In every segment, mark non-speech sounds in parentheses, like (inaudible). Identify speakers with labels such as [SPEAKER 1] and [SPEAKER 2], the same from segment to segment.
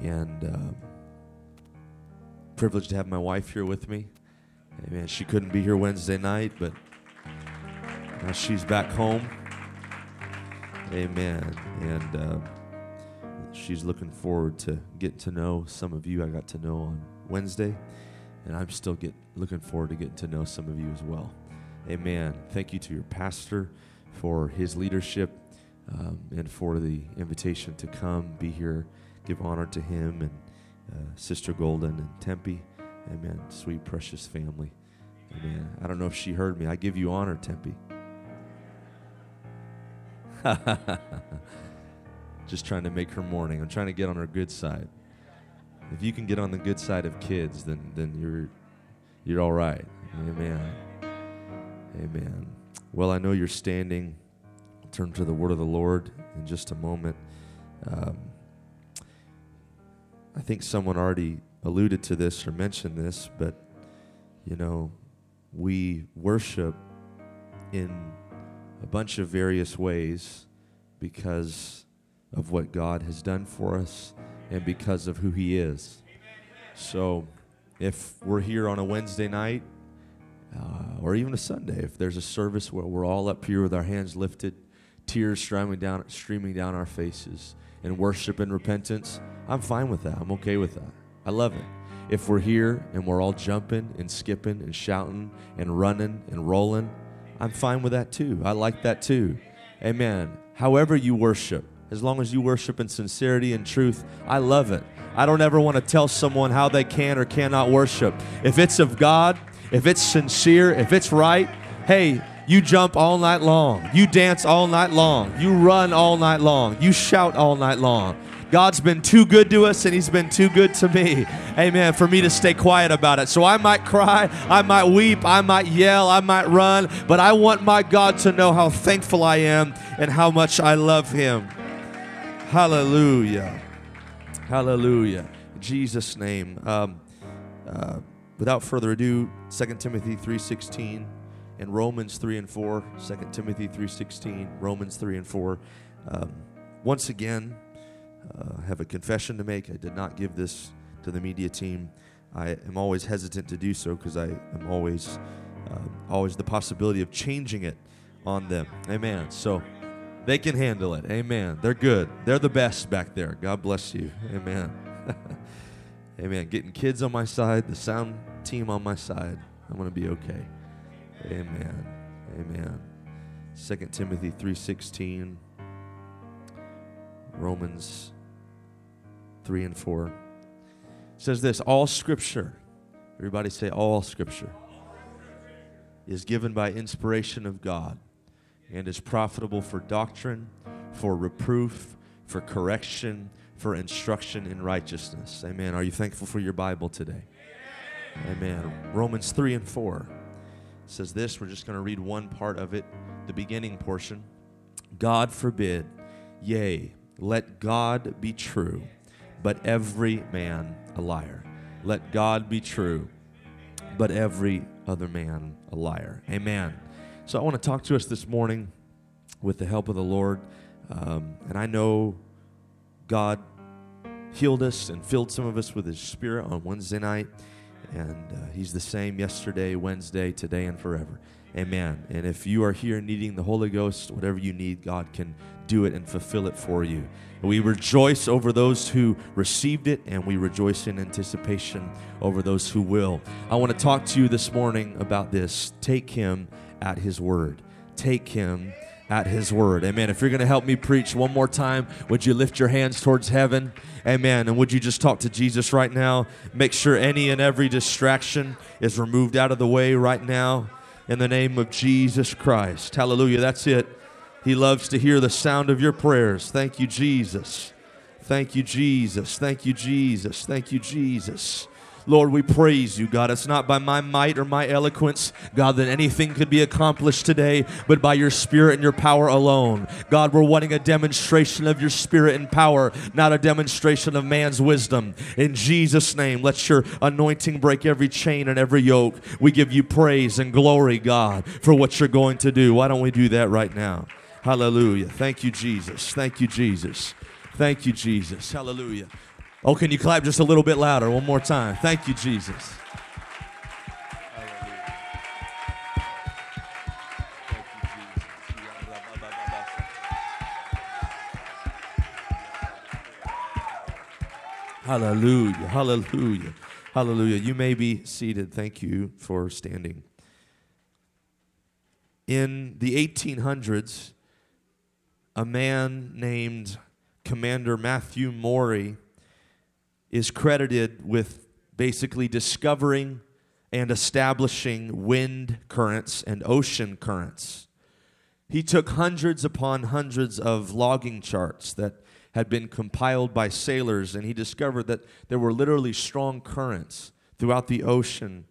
[SPEAKER 1] and uh, privileged to have my wife here with me. Amen. She couldn't be here Wednesday night, but now she's back home. Amen. And uh, she's looking forward to getting to know some of you. I got to know on Wednesday, and I'm still get looking forward to getting to know some of you as well. Amen. Thank you to your pastor for his leadership um, and for the invitation to come, be here, give honor to him and uh, Sister Golden and Tempe. Amen. Sweet, precious family. Amen. I don't know if she heard me. I give you honor, Tempe. (laughs) Just trying to make her morning. I'm trying to get on her good side. If you can get on the good side of kids, then then you're you're all right. Amen. Amen. Well, I know you're standing. turn to the word of the Lord in just a moment. Um, I think someone already alluded to this or mentioned this, but you know, we worship in a bunch of various ways because of what God has done for us and because of who He is. So, if we're here on a Wednesday night uh, or even a Sunday, if there's a service where we're all up here with our hands lifted, tears streaming down, streaming down our faces, in worship and repentance, I'm fine with that. I'm okay with that. I love it. If we're here and we're all jumping and skipping and shouting and running and rolling, I'm fine with that too. I like that too. Amen. However, you worship, as long as you worship in sincerity and truth, I love it. I don't ever want to tell someone how they can or cannot worship. If it's of God, if it's sincere, if it's right, hey, you jump all night long. You dance all night long. You run all night long. You shout all night long. God's been too good to us and He's been too good to me. Amen. For me to stay quiet about it. So I might cry, I might weep, I might yell, I might run, but I want my God to know how thankful I am and how much I love Him. Hallelujah. Hallelujah. In Jesus' name. Um, uh, without further ado, 2 Timothy 3.16 and Romans 3 and 4, 2 Timothy 3.16, Romans 3 and 4. Um, once again, uh, have a confession to make. I did not give this to the media team. I am always hesitant to do so because I am always, uh, always the possibility of changing it on them. Amen. So they can handle it. Amen. They're good. They're the best back there. God bless you. Amen. (laughs) Amen. Getting kids on my side, the sound team on my side. I'm going to be okay. Amen. Amen. 2 Timothy 3:16 Romans 3 and 4 says this all scripture everybody say all scripture is given by inspiration of God and is profitable for doctrine for reproof for correction for instruction in righteousness. Amen. Are you thankful for your bible today? Amen. Romans 3 and 4 says this we're just going to read one part of it the beginning portion god forbid yea let God be true, but every man a liar. Let God be true, but every other man a liar. Amen. So I want to talk to us this morning with the help of the Lord. Um, and I know God healed us and filled some of us with His Spirit on Wednesday night. And uh, He's the same yesterday, Wednesday, today, and forever. Amen. And if you are here needing the Holy Ghost, whatever you need, God can do it and fulfill it for you. We rejoice over those who received it, and we rejoice in anticipation over those who will. I want to talk to you this morning about this. Take him at his word. Take him at his word. Amen. If you're going to help me preach one more time, would you lift your hands towards heaven? Amen. And would you just talk to Jesus right now? Make sure any and every distraction is removed out of the way right now in the name of Jesus Christ. Hallelujah. That's it. He loves to hear the sound of your prayers. Thank you, Jesus. Thank you, Jesus. Thank you, Jesus. Thank you, Jesus. Lord, we praise you, God. It's not by my might or my eloquence, God, that anything could be accomplished today, but by your spirit and your power alone. God, we're wanting a demonstration of your spirit and power, not a demonstration of man's wisdom. In Jesus' name, let your anointing break every chain and every yoke. We give you praise and glory, God, for what you're going to do. Why don't we do that right now? Hallelujah. Thank you, Jesus. Thank you, Jesus. Thank you, Jesus. Hallelujah. Oh, can you clap just a little bit louder? One more time. Thank you, Jesus. Hallelujah. Hallelujah. Hallelujah. You may be seated. Thank you for standing. In the 1800s, a man named Commander Matthew Maury is credited with basically discovering and establishing wind currents and ocean currents. He took hundreds upon hundreds of logging charts that had been compiled by sailors, and he discovered that there were literally strong currents throughout the ocean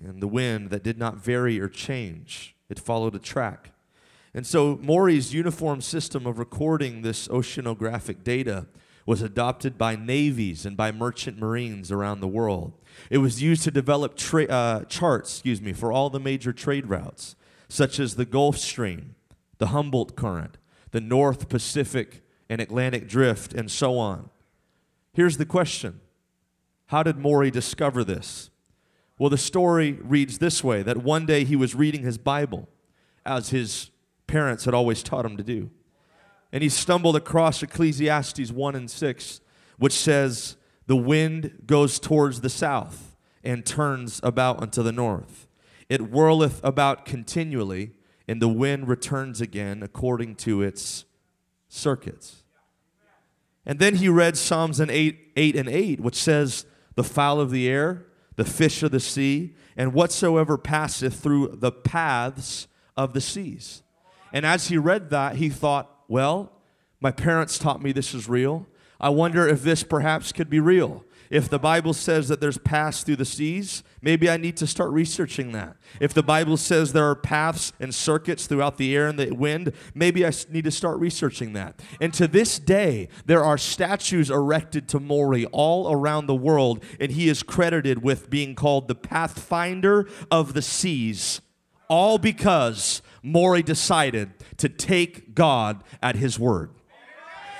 [SPEAKER 1] and the wind that did not vary or change. It followed a track. And so Maury's uniform system of recording this oceanographic data was adopted by navies and by merchant marines around the world. It was used to develop tra- uh, charts, excuse me, for all the major trade routes, such as the Gulf Stream, the Humboldt Current, the North Pacific and Atlantic Drift, and so on. Here's the question How did Maury discover this? Well, the story reads this way that one day he was reading his Bible, as his parents had always taught him to do. And he stumbled across Ecclesiastes 1 and 6, which says, The wind goes towards the south and turns about unto the north. It whirleth about continually, and the wind returns again according to its circuits. And then he read Psalms 8, 8 and 8, which says, The fowl of the air, the fish of the sea, and whatsoever passeth through the paths of the seas. And as he read that, he thought, Well, my parents taught me this is real. I wonder if this perhaps could be real. If the Bible says that there's paths through the seas, maybe I need to start researching that. If the Bible says there are paths and circuits throughout the air and the wind, maybe I need to start researching that. And to this day, there are statues erected to Maury all around the world, and he is credited with being called the pathfinder of the seas, all because Maury decided to take God at his word.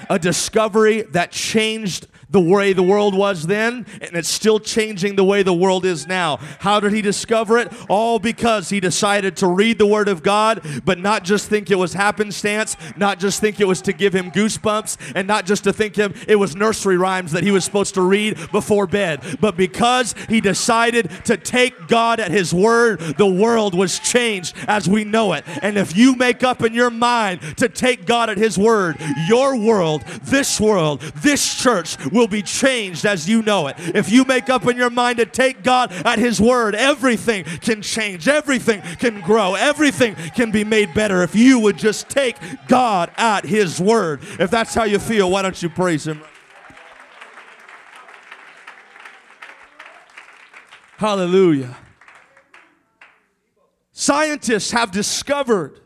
[SPEAKER 1] A discovery that changed the way the world was then, and it's still changing the way the world is now. How did he discover it? All because he decided to read the Word of God, but not just think it was happenstance, not just think it was to give him goosebumps, and not just to think him it was nursery rhymes that he was supposed to read before bed, but because he decided to take God at his word, the world was changed as we know it. And if you make up in your mind to take God at his word, your world, this world, this church will be changed as you know it. If you make up in your mind to take God at His word, everything can change, everything can grow, everything can be made better if you would just take God at His word. If that's how you feel, why don't you praise Him? Hallelujah. Scientists have discovered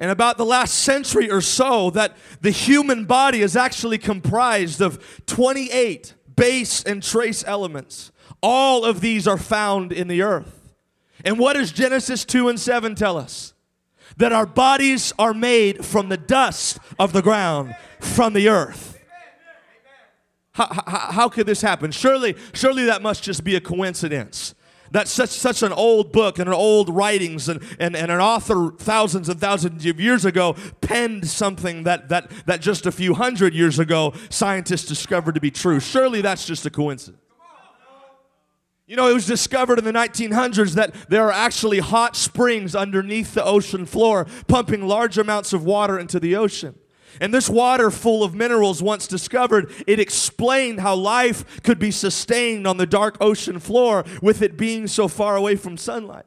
[SPEAKER 1] in about the last century or so that the human body is actually comprised of 28 base and trace elements. All of these are found in the earth. And what does Genesis 2 and 7 tell us? That our bodies are made from the dust of the ground, from the earth. How, how, how could this happen? Surely, surely that must just be a coincidence that's such, such an old book and an old writings and, and, and an author thousands and thousands of years ago penned something that, that, that just a few hundred years ago scientists discovered to be true. Surely that's just a coincidence. You know, it was discovered in the 1900s that there are actually hot springs underneath the ocean floor pumping large amounts of water into the ocean. And this water full of minerals, once discovered, it explained how life could be sustained on the dark ocean floor with it being so far away from sunlight.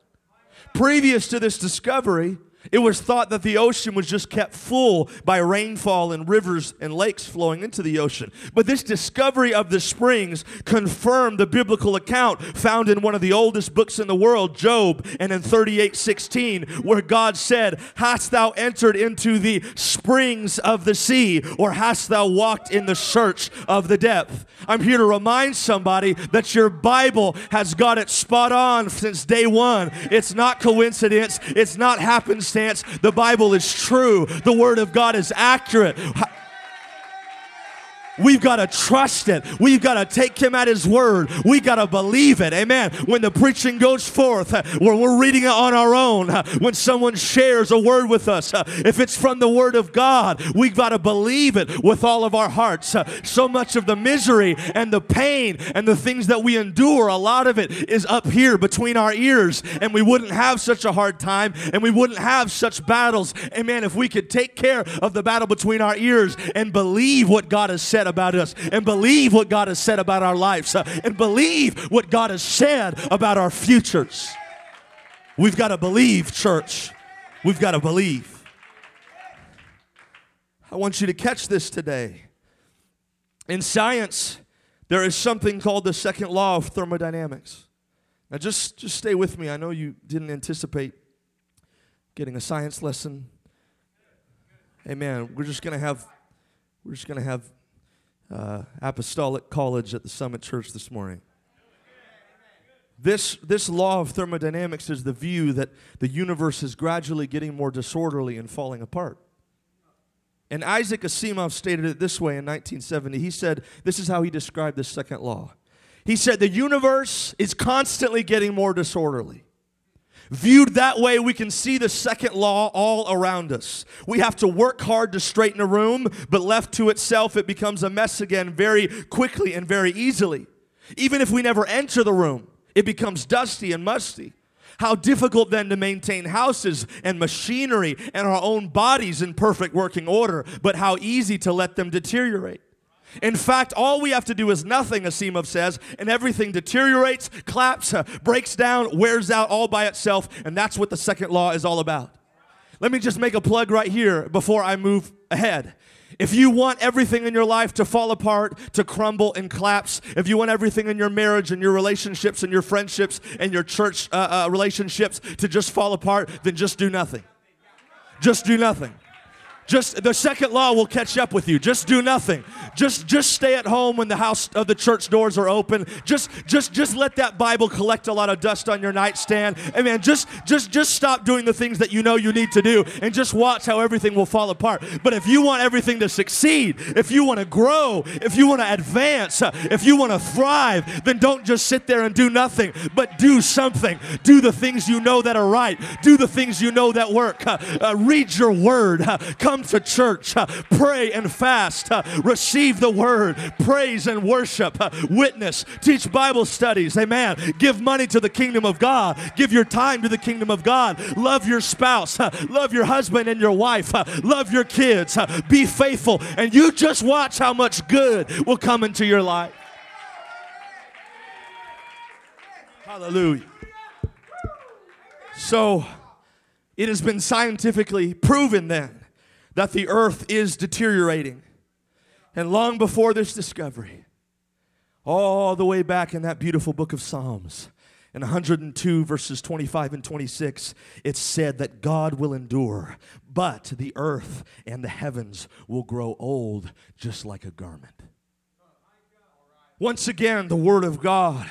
[SPEAKER 1] Previous to this discovery, it was thought that the ocean was just kept full by rainfall and rivers and lakes flowing into the ocean. But this discovery of the springs confirmed the biblical account found in one of the oldest books in the world, Job, and in 38:16, where God said, "Hast thou entered into the springs of the sea, or hast thou walked in the search of the depth?" I'm here to remind somebody that your Bible has got it spot on since day 1. It's not coincidence, it's not happenstance circumstance, the Bible is true. The Word of God is accurate. We've got to trust it. We've got to take him at his word. We've got to believe it. Amen. When the preaching goes forth, uh, when we're reading it on our own, uh, when someone shares a word with us, uh, if it's from the word of God, we've got to believe it with all of our hearts. So much of the misery and the pain and the things that we endure, a lot of it is up here between our ears, and we wouldn't have such a hard time and we wouldn't have such battles. Amen. If we could take care of the battle between our ears and believe what God has said about us and believe what God has said about our lives uh, and believe what God has said about our futures. We've got to believe, church. We've got to believe. I want you to catch this today. In science, there is something called the second law of thermodynamics. Now, just, just stay with me. I know you didn't anticipate getting a science lesson. Amen. We're just to have, we're just going to have uh, apostolic college at the Summit Church this morning. This, this law of thermodynamics is the view that the universe is gradually getting more disorderly and falling apart. And Isaac Asimov stated it this way in 1970. He said, This is how he described the second law. He said, The universe is constantly getting more disorderly. Viewed that way, we can see the second law all around us. We have to work hard to straighten a room, but left to itself, it becomes a mess again very quickly and very easily. Even if we never enter the room, it becomes dusty and musty. How difficult then to maintain houses and machinery and our own bodies in perfect working order, but how easy to let them deteriorate. In fact, all we have to do is nothing, Asimov says, and everything deteriorates, claps, uh, breaks down, wears out all by itself, and that's what the second law is all about. Let me just make a plug right here before I move ahead. If you want everything in your life to fall apart, to crumble and collapse, if you want everything in your marriage and your relationships and your friendships and your church uh, uh, relationships to just fall apart, then just do nothing. Just do nothing. Just the second law will catch up with you. Just do nothing. Just just stay at home when the house of the church doors are open. Just just just let that Bible collect a lot of dust on your nightstand. And man, just just just stop doing the things that you know you need to do and just watch how everything will fall apart. But if you want everything to succeed, if you want to grow, if you want to advance, uh, if you want to thrive, then don't just sit there and do nothing, but do something. Do the things you know that are right. Do the things you know that work. Uh, uh, read your word. Uh, come come to church, uh, pray and fast, uh, receive the word, praise and worship, uh, witness, teach Bible studies. Amen. Give money to the kingdom of God. Give your time to the kingdom of God. Love your spouse. Love your husband and your wife. Love your kids. Be faithful. And you just watch how much good will come into your life. Hallelujah. So, it has been scientifically proven then that the earth is deteriorating. And long before this discovery, all the way back in that beautiful book of Psalms, in 102 verses 25 and 26, it said that God will endure, but the earth and the heavens will grow old just like a garment. Once again, the Word of God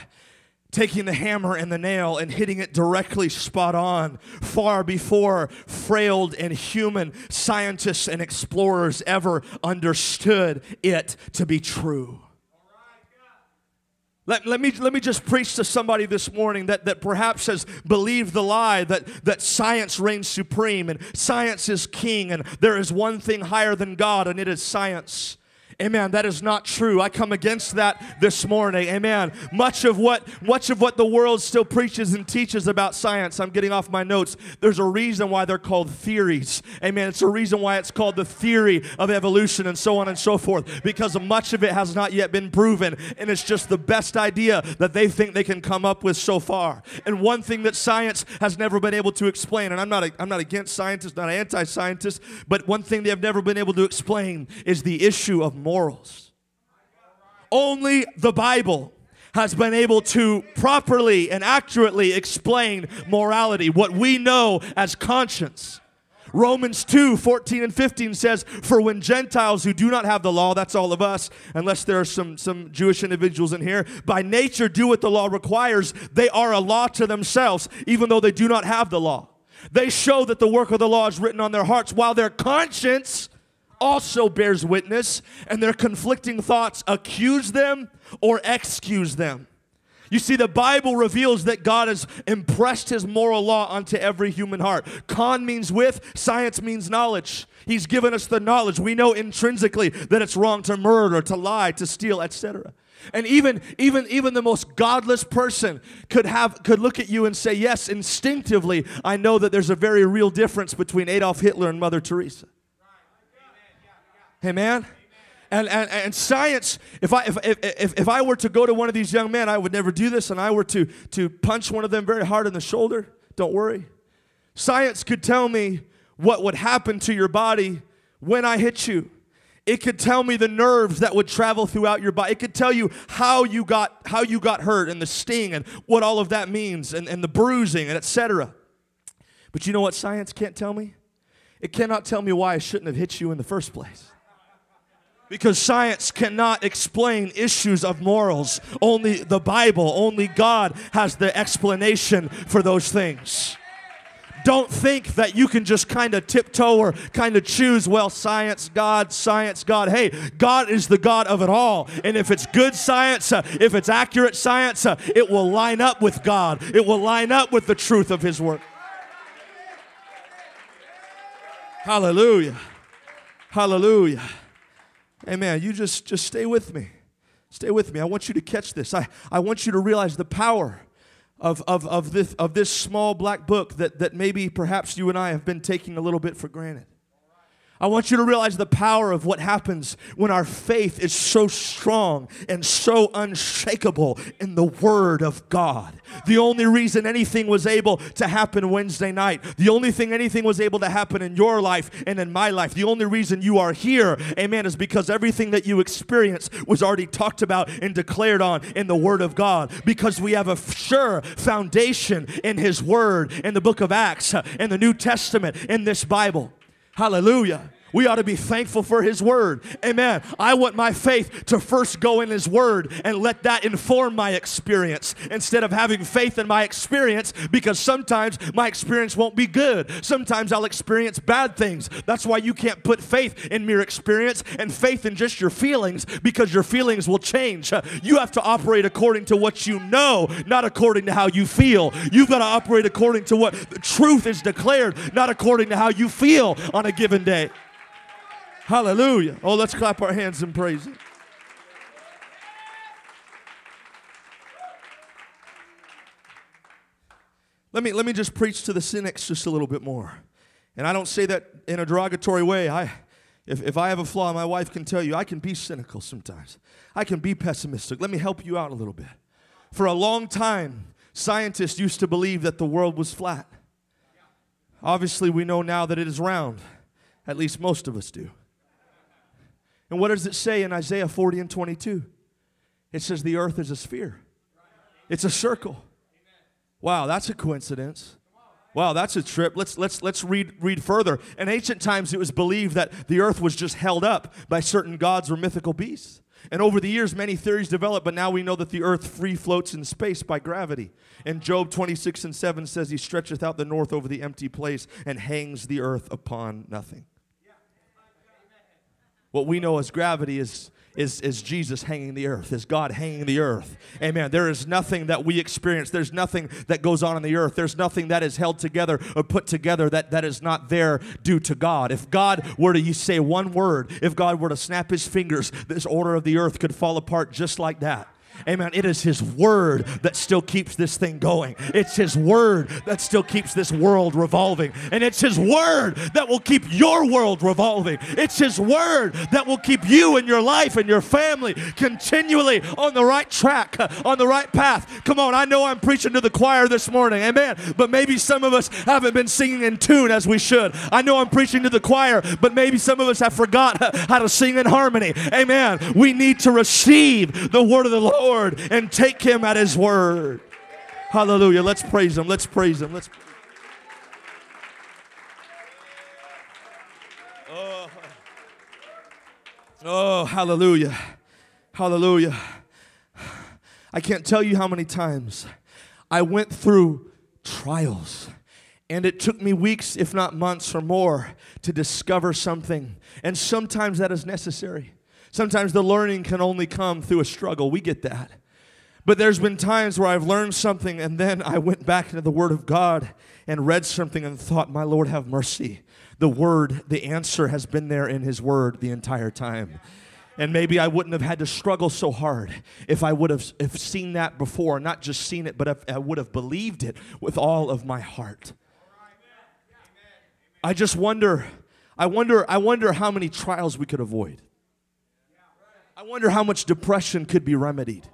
[SPEAKER 1] taking the hammer and the nail and hitting it directly spot on, far before frail and human scientists and explorers ever understood it to be true. Let, let, me, let me just preach to somebody this morning that, that perhaps has believed the lie that, that science reigns supreme and science is king and there is one thing higher than God and it is science. Amen. That is not true. I come against that this morning. Amen. Much of what much of what the world still preaches and teaches about science, I'm getting off my notes. There's a reason why they're called theories. Amen. It's a reason why it's called the theory of evolution and so on and so forth because much of it has not yet been proven and it's just the best idea that they think they can come up with so far. And one thing that science has never been able to explain and I'm not a, I'm not against scientists, not anti-scientists, but one thing they have never been able to explain is the issue of morals. Only the Bible has been able to properly and accurately explain morality, what we know as conscience. Romans 2 14 and 15 says, For when Gentiles who do not have the law, that's all of us, unless there are some, some Jewish individuals in here, by nature do what the law requires, they are a law to themselves, even though they do not have the law. They show that the work of the law is written on their hearts, while their conscience also bears witness, and their conflicting thoughts accuse them or excuse them. You see, the Bible reveals that God has impressed his moral law onto every human heart. Con means with, science means knowledge. He's given us the knowledge. We know intrinsically that it's wrong to murder, to lie, to steal, etc. And even even even the most godless person could have could look at you and say, "Yes, instinctively, I know that there's a very real difference between Adolf Hitler and Mother Teresa." Amen. And, and, and science, if I, if, if, if I were to go to one of these young men, I would never do this, and I were to, to punch one of them very hard in the shoulder, don't worry. Science could tell me what would happen to your body when I hit you. It could tell me the nerves that would travel throughout your body. It could tell you how you got how you got hurt and the sting and what all of that means and, and the bruising and etc. But you know what science can't tell me? It cannot tell me why I shouldn't have hit you in the first place. Because science cannot explain issues of morals. Only the Bible, only God has the explanation for those things. Don't think that you can just kind of tiptoe or kind of choose, well, science, God, science, God. Hey, God is the God of it all. And if it's good science, uh, if it's accurate science, uh, it will line up with God, it will line up with the truth of His Word. Hallelujah. Hallelujah. Amen. You just, just stay with me. Stay with me. I want you to catch this. I, I want you to realize the power of, of, of, this, of this small black book that, that maybe perhaps you and I have been taking a little bit for granted. I want you to realize the power of what happens when our faith is so strong and so unshakable in the Word of God. The only reason anything was able to happen Wednesday night, the only thing anything was able to happen in your life and in my life, the only reason you are here, amen, is because everything that you experienced was already talked about and declared on in the Word of God. Because we have a sure foundation in His Word, in the book of Acts, in the New Testament, in this Bible. Hallelujah. We ought to be thankful for His Word. Amen. I want my faith to first go in His Word and let that inform my experience instead of having faith in my experience because sometimes my experience won't be good. Sometimes I'll experience bad things. That's why you can't put faith in mere experience and faith in just your feelings because your feelings will change. You have to operate according to what you know, not according to how you feel. You've got to operate according to what the truth is declared, not according to how you feel on a given day. Hallelujah. Oh, let's clap our hands and praise Him. Let me, let me just preach to the cynics just a little bit more. And I don't say that in a derogatory way. I, if, if I have a flaw, my wife can tell you I can be cynical sometimes. I can be pessimistic. Let me help you out a little bit. For a long time, scientists used to believe that the world was flat. Obviously, we know now that it is round. At least most of us do. And what does it say in Isaiah 40 and 22? It says the earth is a sphere, it's a circle. Wow, that's a coincidence. Wow, that's a trip. Let's let's let's read read further. In ancient times it was believed that the earth was just held up by certain gods or mythical beasts. And over the years many theories developed, but now we know that the earth free floats in space by gravity. And Job 26 and 7 says he stretcheth out the north over the empty place and hangs the earth upon nothing. What we know as gravity is is, is Jesus hanging the earth, is God hanging the earth. Amen. There is nothing that we experience, there's nothing that goes on in the earth, there's nothing that is held together or put together that, that is not there due to God. If God were to say one word, if God were to snap his fingers, this order of the earth could fall apart just like that. Amen. It is His Word that still keeps this thing going. It's His Word that still keeps this world revolving. And it's His Word that will keep your world revolving. It's His Word that will keep you and your life and your family continually on the right track, on the right path. Come on, I know I'm preaching to the choir this morning. Amen. But maybe some of us haven't been singing in tune as we should. I know I'm preaching to the choir, but maybe some of us have forgot (laughs) how to sing in harmony. Amen. We need to receive the word of the Lord Lord and take him at his word. Hallelujah. Let's praise him. Let's praise him. Let's Oh, oh hallelujah. Hallelujah. I can't tell you how many times I went through trials And it took me weeks, if not months or more, to discover something. And sometimes that is necessary. Sometimes the learning can only come through a struggle. We get that. But there's been times where I've learned something and then I went back into the Word of God and read something and thought, My Lord, have mercy. The Word, the answer has been there in His Word the entire time. And maybe I wouldn't have had to struggle so hard if I would have if seen that before, not just seen it, but if I would have believed it with all of my heart. I just wonder, I wonder, I wonder how many trials we could avoid. I wonder how much depression could be remedied.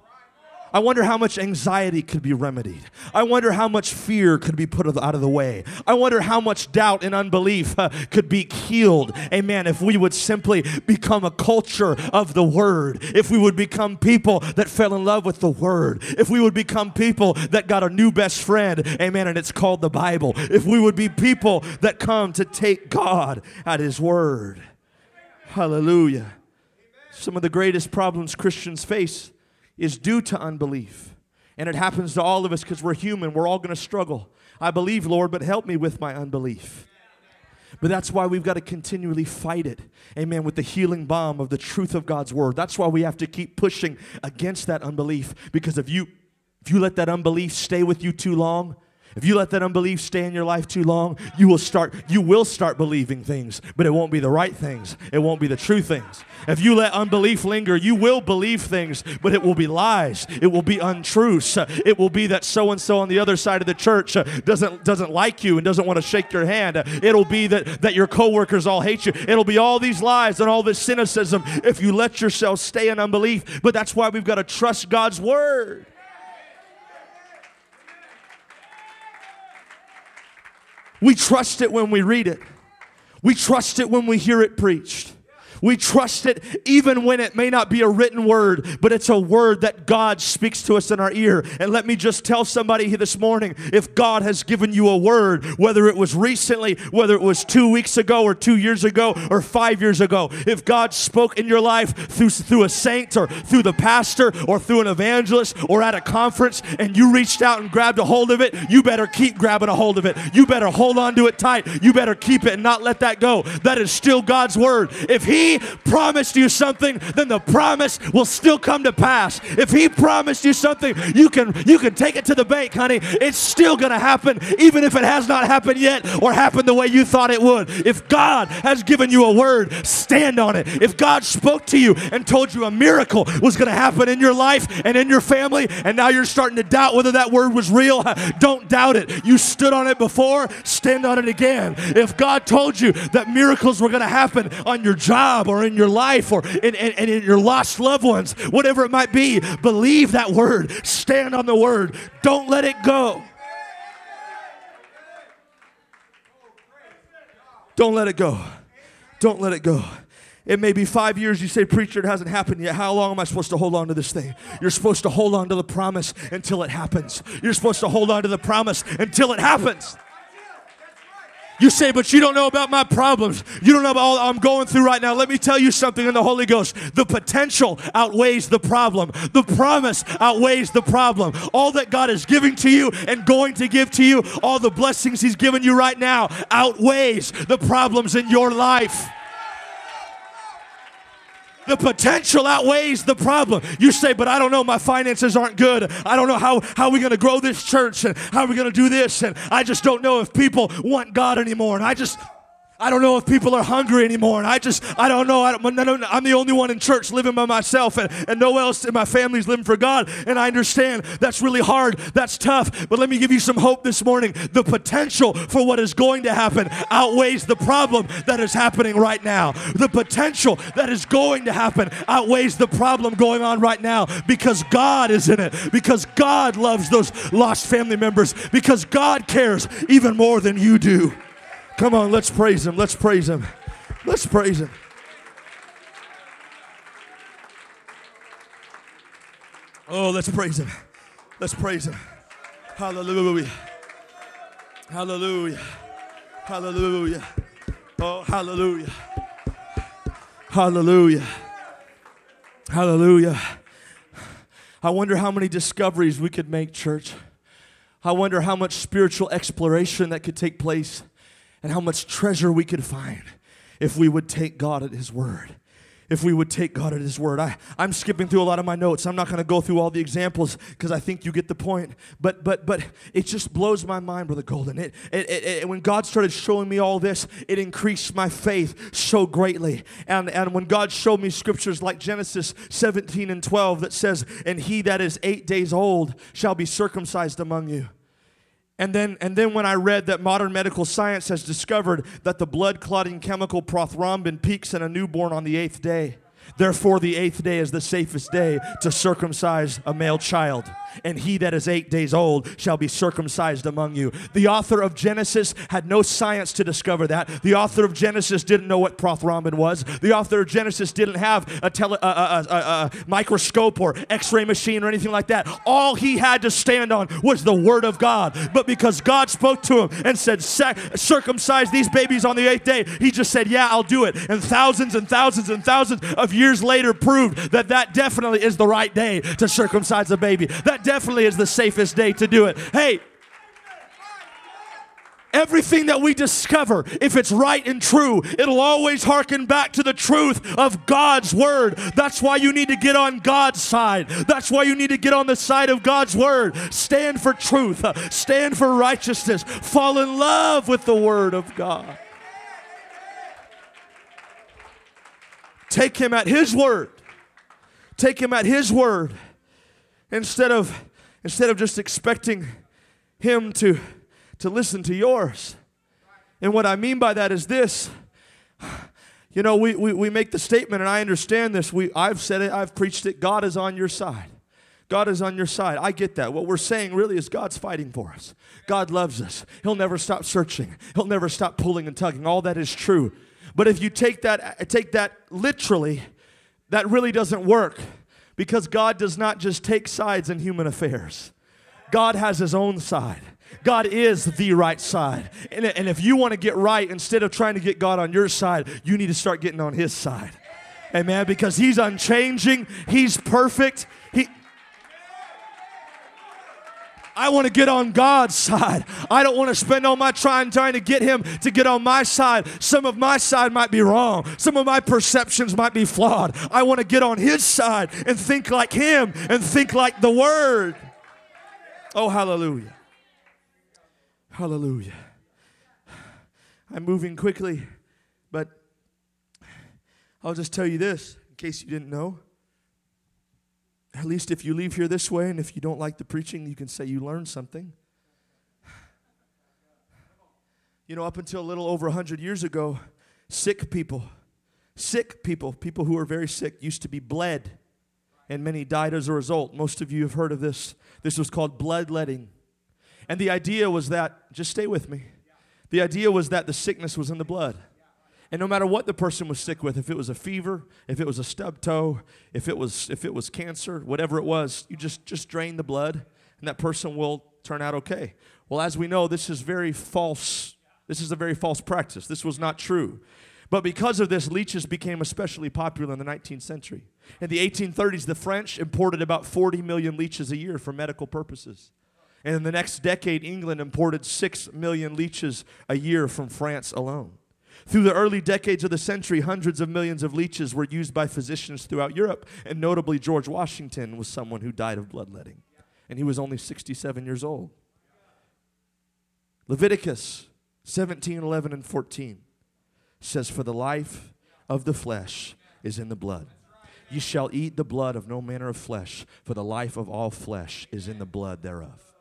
[SPEAKER 1] I wonder how much anxiety could be remedied. I wonder how much fear could be put out of the way. I wonder how much doubt and unbelief uh, could be healed. Amen. If we would simply become a culture of the Word, if we would become people that fell in love with the Word, if we would become people that got a new best friend, amen, and it's called the Bible, if we would be people that come to take God at His Word. Hallelujah. Some of the greatest problems Christians face is due to unbelief. And it happens to all of us because we're human. We're all going to struggle. I believe, Lord, but help me with my unbelief. But that's why we've got to continually fight it. Amen. With the healing balm of the truth of God's word. That's why we have to keep pushing against that unbelief. Because if you if you let that unbelief stay with you too long, if you let that unbelief stay in your life too long, you will start you will start believing things, but it won't be the right things. It won't be the true things. If you let unbelief linger, you will believe things, but it will be lies. It will be untruths. It will be that so and so on the other side of the church uh, doesn't doesn't like you and doesn't want to shake your hand. It'll be that that your coworkers all hate you. It'll be all these lies and all this cynicism if you let yourself stay in unbelief. But that's why we've got to trust God's word. We trust it when we read it. We trust it when we hear it preached. We trust it even when it may not be a written word, but it's a word that God speaks to us in our ear. And let me just tell somebody here this morning if God has given you a word, whether it was recently, whether it was two weeks ago or two years ago or five years ago, if God spoke in your life through, through a saint or through the pastor or through an evangelist or at a conference and you reached out and grabbed a hold of it, you better keep grabbing a hold of it. You better hold on to it tight. You better keep it and not let that go. That is still God's word. If He promised you something, then the promise will still come to pass. If he promised you something, you can you can take it to the bank, honey. It's still going to happen even if it has not happened yet or happened the way you thought it would. If God has given you a word, stand on it. If God spoke to you and told you a miracle was going to happen in your life and in your family and now you're starting to doubt whether that word was real, (laughs) don't doubt it. You stood on it before, stand on it again. If God told you that miracles were going to happen on your job job or in your life or in, in, in your lost loved ones, whatever it might be, believe that word. Stand on the word. Don't let it go. Don't let it go. Don't let it go. It may be five years. You say, Preacher, it hasn't happened yet. How long am I supposed to hold on to this thing? You're supposed to hold on to the promise until it happens. You're supposed to hold on to the promise until it happens. You say, but you don't know about my problems. You don't know about all I'm going through right now. Let me tell you something in the Holy Ghost. The potential outweighs the problem, the promise outweighs the problem. All that God is giving to you and going to give to you, all the blessings He's given you right now, outweighs the problems in your life. The potential outweighs the problem. You say, but I don't know, my finances aren't good. I don't know how, how are we going to grow this church and how we're we going to do this. And I just don't know if people want God anymore. And I just, I don't know if people are hungry anymore. And I just, I don't know. I am the only one in church living by myself, and, and no else in my family's living for God. And I understand that's really hard. That's tough. But let me give you some hope this morning. The potential for what is going to happen outweighs the problem that is happening right now. The potential that is going to happen outweighs the problem going on right now because God is in it, because God loves those lost family members, because God cares even more than you do. Come on, let's praise Him. Let's praise Him. Let's praise Him. Oh, let's praise Him. Let's praise Him. Hallelujah. Hallelujah. Hallelujah. Oh, hallelujah. Hallelujah. Hallelujah. I wonder how many discoveries we could make, church. I wonder how much spiritual exploration that could take place and how much treasure we could find if we would take God at His word if we would take God at His word. I, I'm skipping through a lot of my notes. I'm not going to go through all the examples because I think you get the point. But but but it just blows my mind, Brother Golden. It, it, it, it, when God started showing me all this, it increased my faith so greatly. And, and when God showed me scriptures like Genesis 17 and 12 that says, And he that is eight days old shall be circumcised among you. And then, and then when I read that modern medical science has discovered that the blood clotting chemical prothrombin peaks in a newborn on the eighth day, Therefore, the eighth day is the safest day to circumcise a male child. And he that is eight days old shall be circumcised among you. The author of Genesis had no science to discover that. The author of Genesis didn't know what prothrombin was. The author of Genesis didn't have a, tele, a, a, a microscope or x ray machine or anything like that. All he had to stand on was the Word of God. But because God spoke to him and said, circumcise these babies on the eighth day, he just said, Yeah, I'll do it. And thousands and thousands and thousands of years later proved that that definitely is the right day to circumcise a baby. That definitely is the safest day to do it. Hey, Everything that we discover, if it's right and true, it'll always harken back to the truth of God's word. That's why you need to get on God's side. That's why you need to get on the side of God's word. Stand for truth, stand for righteousness, fall in love with the word of God. Take him at his word. Take him at his word instead of instead of just expecting him to to listen to yours. And what I mean by that is this. You know, we, we, we make the statement, and I understand this. We, I've said it, I've preached it. God is on your side. God is on your side. I get that. What we're saying really is God's fighting for us. God loves us. He'll never stop searching. He'll never stop pulling and tugging. All that is true. But if you take that, take that literally, that really doesn't work because God does not just take sides in human affairs. God has his own side. God is the right side. And, and if you want to get right, instead of trying to get God on your side, you need to start getting on his side. Amen. Because he's unchanging, he's perfect. He, I want to get on God's side. I don't want to spend all my time trying to get Him to get on my side. Some of my side might be wrong, some of my perceptions might be flawed. I want to get on His side and think like Him and think like the Word. Oh, hallelujah. Hallelujah. I'm moving quickly, but I'll just tell you this in case you didn't know. At least if you leave here this way, and if you don't like the preaching, you can say you learned something. You know, up until a little over 100 years ago, sick people, sick people, people who were very sick, used to be bled, and many died as a result. Most of you have heard of this. This was called bloodletting. And the idea was that, just stay with me, the idea was that the sickness was in the blood. And no matter what the person was sick with, if it was a fever, if it was a stub toe, if it was if it was cancer, whatever it was, you just just drain the blood and that person will turn out okay. Well, as we know, this is very false. This is a very false practice. This was not true. But because of this, leeches became especially popular in the 19th century. In the 1830s, the French imported about 40 million leeches a year for medical purposes. And in the next decade, England imported 6 million leeches a year from France alone. Through the early decades of the century, hundreds of millions of leeches were used by physicians throughout Europe, and notably George Washington was someone who died of bloodletting, and he was only 67 years old. Leviticus 17, 11, and 14 says, For the life of the flesh is in the blood. You shall eat the blood of no manner of flesh, for the life of all flesh is in the blood thereof.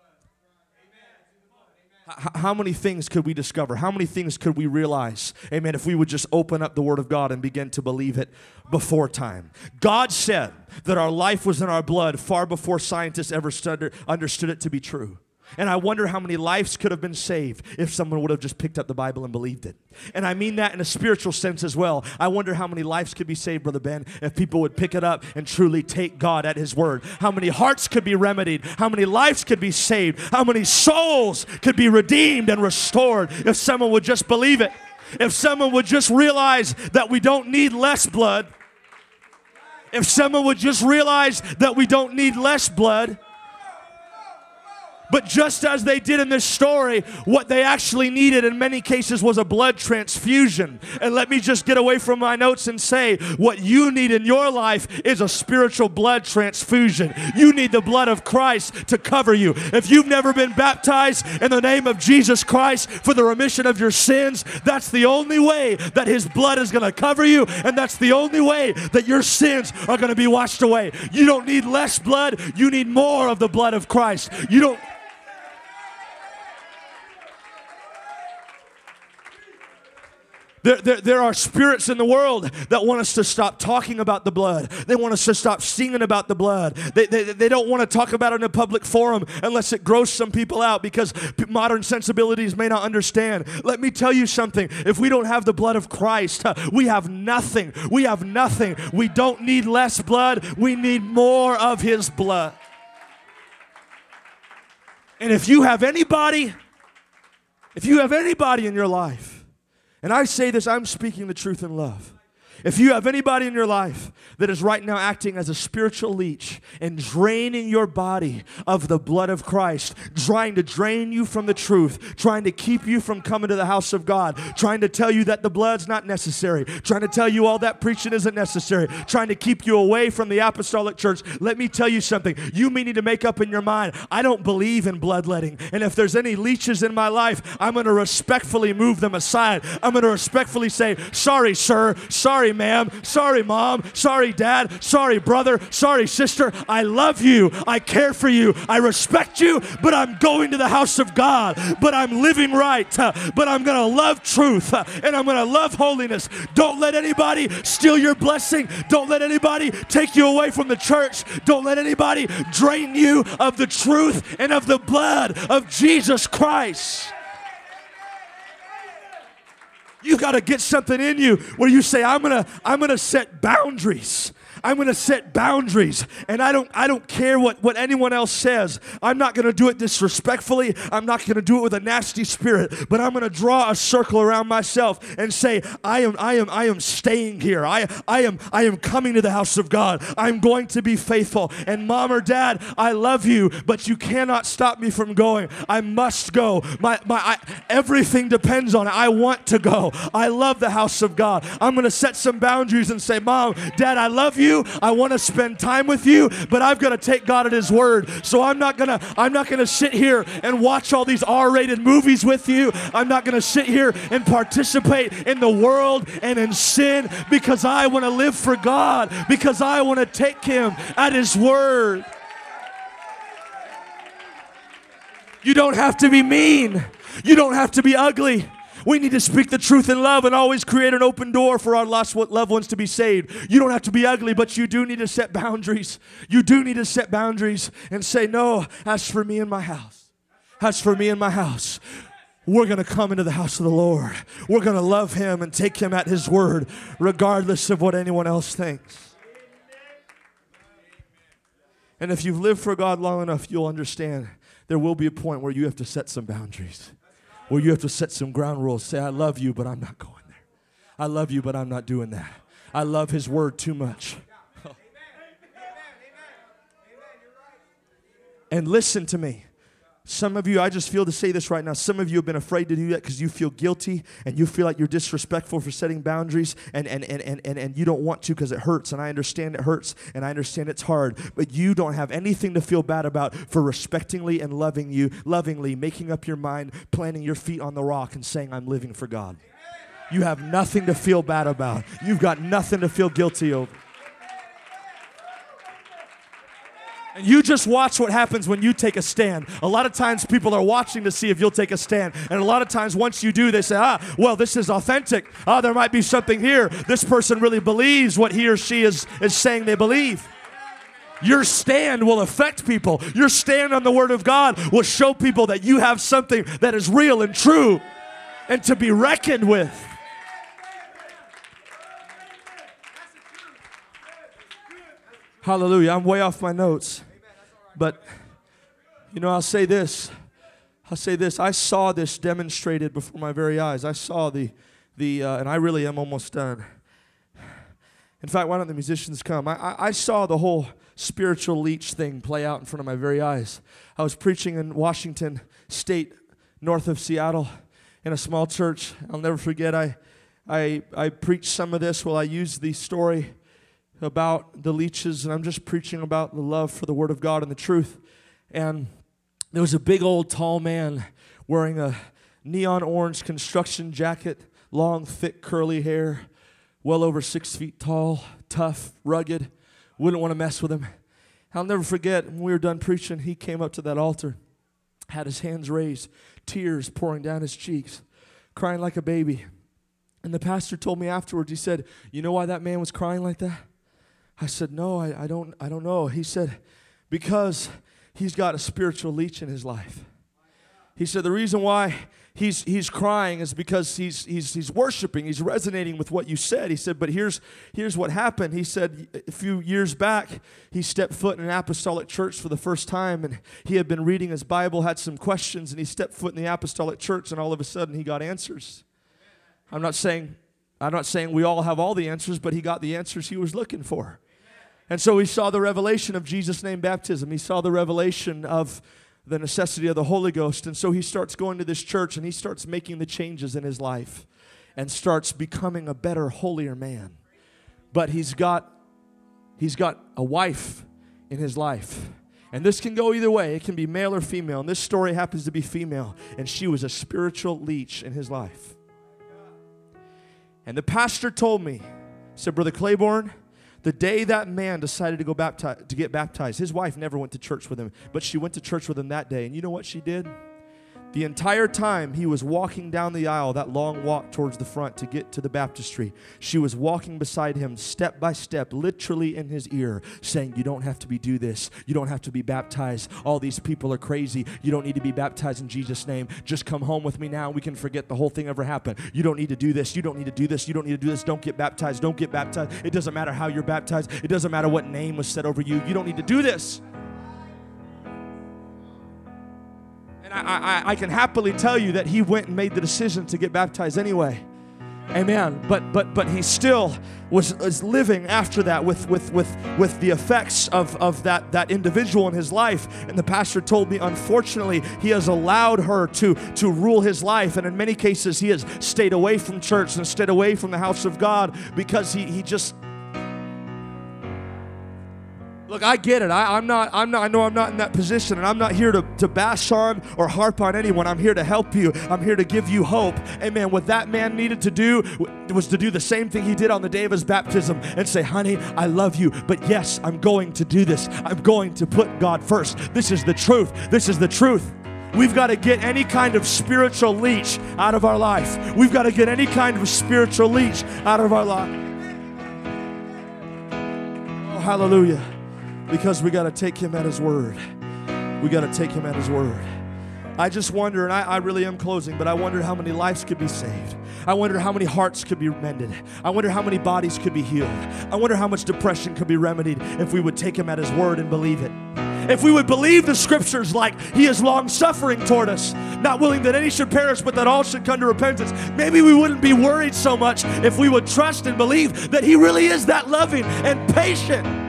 [SPEAKER 1] How many things could we discover? How many things could we realize? Amen. If we would just open up the Word of God and begin to believe it before time. God said that our life was in our blood far before scientists ever understood it to be true. And I wonder how many lives could have been saved if someone would have just picked up the Bible and believed it. And I mean that in a spiritual sense as well. I wonder how many lives could be saved, Brother Ben, if people would pick it up and truly take God at His word. How many hearts could be remedied? How many lives could be saved? How many souls could be redeemed and restored if someone would just believe it? If someone would just realize that we don't need less blood. If someone would just realize that we don't need less blood But just as they did in this story, what they actually needed in many cases was a blood transfusion. And let me just get away from my notes and say what you need in your life is a spiritual blood transfusion. You need the blood of Christ to cover you. If you've never been baptized in the name of Jesus Christ for the remission of your sins, that's the only way that His blood is going to cover you, and that's the only way that your sins are going to be washed away. You don't need less blood, you need more of the blood of Christ. You don't. There, there, there, are spirits in the world that want us to stop talking about the blood. They want us to stop singing about the blood. They, they, they don't want to talk about it in a public forum unless it grows some people out because modern sensibilities may not understand. Let me tell you something. If we don't have the blood of Christ, we have nothing. We have nothing. We don't need less blood. We need more of His blood. And if you have anybody, if you have anybody in your life, and I say this, I'm speaking the truth in love. If you have anybody in your life that is right now acting as a spiritual leech and draining your body of the blood of Christ, trying to drain you from the truth, trying to keep you from coming to the house of God, trying to tell you that the blood's not necessary, trying to tell you all that preaching isn't necessary, trying to keep you away from the apostolic church, let me tell you something. You may need to make up in your mind, I don't believe in bloodletting. And if there's any leeches in my life, I'm going to respectfully move them aside. I'm going to respectfully say, sorry, sir, sorry, ma'am. Sorry, mom. Sorry, dad. Sorry, brother. Sorry, sister. I love you. I care for you. I respect you, but I'm going to the house of God. But I'm living right. But I'm going to love truth and I'm going to love holiness. Don't let anybody steal your blessing. Don't let anybody take you away from the church. Don't let anybody drain you of the truth and of the blood of Jesus Christ. You got to get something in you where you say, I'm going to I'm going to set boundaries. I'm going to set boundaries and I don't I don't care what what anyone else says. I'm not going to do it disrespectfully. I'm not going to do it with a nasty spirit, but I'm going to draw a circle around myself and say I am I am I am staying here. I I am I am coming to the house of God. I'm going to be faithful. And mom or dad, I love you, but you cannot stop me from going. I must go. My my I, everything depends on it. I want to go. I love the house of God. I'm going to set some boundaries and say, "Mom, dad, I love you." You. I want to spend time with you, but I've got to take God at his word. So I'm not going to I'm not going to sit here and watch all these R-rated movies with you. I'm not going to sit here and participate in the world and in sin because I want to live for God, because I want to take him at his word. You don't have to be mean. You don't have to be ugly. We need to speak the truth in love and always create an open door for our lost loved ones to be saved. You don't have to be ugly, but you do need to set boundaries. You do need to set boundaries and say, No, as for me and my house, as for me and my house, we're going to come into the house of the Lord. We're going to love Him and take Him at His word, regardless of what anyone else thinks. And if you've lived for God long enough, you'll understand there will be a point where you have to set some boundaries where you have to set some ground rules. Say, I love you, but I'm not going there. I love you, but I'm not doing that. I love His word too much. And listen to me. Some of you, I just feel to say this right now. Some of you have been afraid to do that because you feel guilty and you feel like you're disrespectful for setting boundaries and, and, and, and, and, and you don't want to because it hurts. And I understand it hurts and I understand it's hard. But you don't have anything to feel bad about for respectingly and loving you, lovingly making up your mind, planting your feet on the rock and saying, I'm living for God. You have nothing to feel bad about. You've got nothing to feel guilty over. And you just watch what happens when you take a stand. A lot of times people are watching to see if you'll take a stand. And a lot of times once you do, they say, ah, well, this is authentic. Ah, there might be something here. This person really believes what he or she is, is saying they believe. Your stand will affect people. Your stand on the Word of God will show people that you have something that is real and true and to be reckoned with. Hallelujah. I'm way off my notes. But, you know, I'll say this. I'll say this. I saw this demonstrated before my very eyes. I saw the, the uh, and I really am almost done. In fact, why don't the musicians come? I, I, I saw the whole spiritual leech thing play out in front of my very eyes. I was preaching in Washington State, north of Seattle, in a small church. I'll never forget. I, I, I preached some of this while I used the story about the leeches, and I'm just preaching about the love for the Word of God and the truth. And there was a big old tall man wearing a neon orange construction jacket, long, thick, curly hair, well over six feet tall, tough, rugged. Wouldn't want to mess with him. I'll never forget when we were done preaching, he came up to that altar, had his hands raised, tears pouring down his cheeks, crying like a baby. And the pastor told me afterwards, he said, You know why that man was crying like that? I said, No, I, I, don't, I don't know. He said, Because he's got a spiritual leech in his life. He said, The reason why he's, he's crying is because he's, he's, he's worshiping, he's resonating with what you said. He said, But here's, here's what happened. He said, A few years back, he stepped foot in an apostolic church for the first time, and he had been reading his Bible, had some questions, and he stepped foot in the apostolic church, and all of a sudden he got answers. I'm not saying I'm not saying we all have all the answers, but he got the answers he was looking for. And so he saw the revelation of Jesus' name baptism. He saw the revelation of the necessity of the Holy Ghost. And so he starts going to this church and he starts making the changes in his life and starts becoming a better, holier man. But he's got he's got a wife in his life. And this can go either way. It can be male or female. And this story happens to be female. And she was a spiritual leech in his life. And the pastor told me, said, Brother Claiborne, the day that man decided to go baptize, to get baptized, his wife never went to church with him, but she went to church with him that day. And you know what she did? The entire time he was walking down the aisle, that long walk towards the front to get to the baptistry, she was walking beside him step by step, literally in his ear, saying, You don't have to be do this. You don't have to be baptized. All these people are crazy. You don't need to be baptized in Jesus' name. Just come home with me now. We can forget the whole thing ever happened. You don't need to do this. You don't need to do this. You don't need to do this. Don't get baptized. Don't get baptized. It doesn't matter how you're baptized. It doesn't matter what name was said over you. You don't need to do this. And I, I, I can happily tell you that he went and made the decision to get baptized anyway. Amen. But but but he still was, was living after that with with with with the effects of, of that, that individual in his life. And the pastor told me, unfortunately, he has allowed her to to rule his life. And in many cases he has stayed away from church and stayed away from the house of God because he he just Look, I get it. I, am not, I'm not, I know I'm not in that position, and I'm not here to, to bash on or harp on anyone. I'm here to help you. I'm here to give you hope. Amen. What that man needed to do was to do the same thing he did on the day of his baptism and say, honey, I love you, but yes, I'm going to do this. I'm going to put God first. This is the truth. This is the truth. We've got to get any kind of spiritual leech out of our life. We've got to get any kind of spiritual leech out of our life. Oh, hallelujah because we got to take him at his word. We got to take him at his word. I just wonder, and I, I, really am closing, but I wonder how many lives could be saved. I wonder how many hearts could be mended. I wonder how many bodies could be healed. I wonder how much depression could be remedied if we would take him at his word and believe it. If we would believe the scriptures like he is long suffering toward us, not willing that any should perish, but that all should come to repentance, maybe we wouldn't be worried so much if we would trust and believe that he really is that loving and patient